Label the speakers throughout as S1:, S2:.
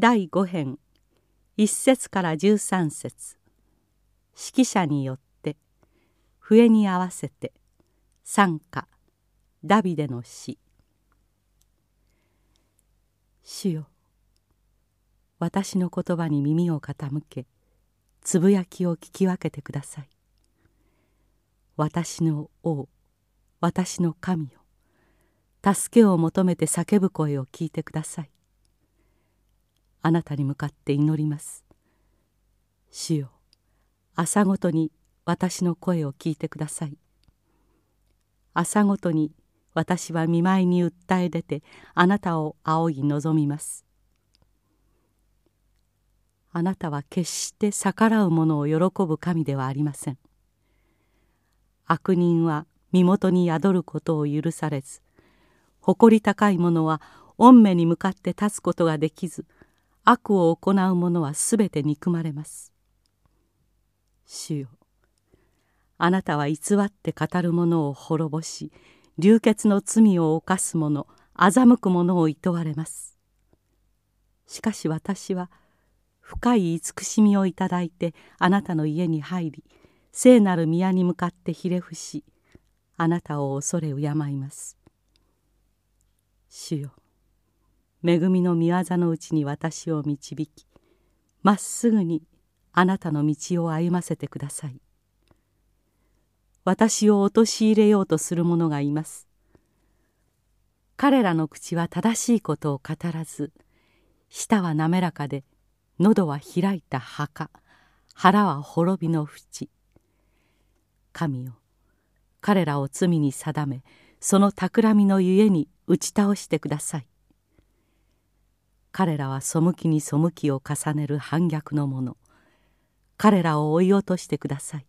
S1: 第5編。1節から13節。指揮者によって。笛に合わせて。賛歌ダビデの詩主よ。私の言葉に耳を傾け。つぶやきを聞き分けてください。私の王。私の神よ。助けを求めて叫ぶ声を聞いてください。あなたに向かって祈ります。主よ朝ごとに私の声を聞いてください。朝ごとに私は見舞いに訴え出てあなたを仰ぎ望みます。あなたは決して逆らう者を喜ぶ神ではありません。悪人は身元に宿ることを許されず誇り高い者は御目に向かって立つことができず悪を行う者はすべて憎まれます。主よあなたは偽って語る者を滅ぼし流血の罪を犯す者欺く者を厭われます。しかし私は深い慈しみをいただいてあなたの家に入り聖なる宮に向かってひれ伏しあなたを恐れ敬います。主よ恵みの御業のうちに私を導きまっすぐにあなたの道を歩ませてください。私を陥れようとする者がいます。彼らの口は正しいことを語らず舌は滑らかで喉は開いた墓腹は滅びの淵。神よ彼らを罪に定めその企みのゆえに打ち倒してください。彼らは背きに背きを重ねる反逆の者。彼らを追い落としてください。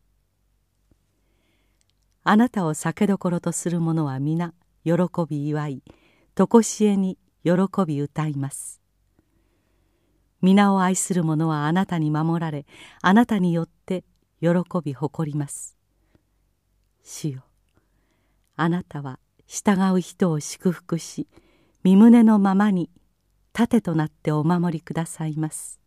S1: あなたを酒どころとする者は皆喜び祝い常しえに喜び歌います。皆を愛する者はあなたに守られあなたによって喜び誇ります。主よあなたは従う人を祝福し身胸のままに盾となってお守りくださいます。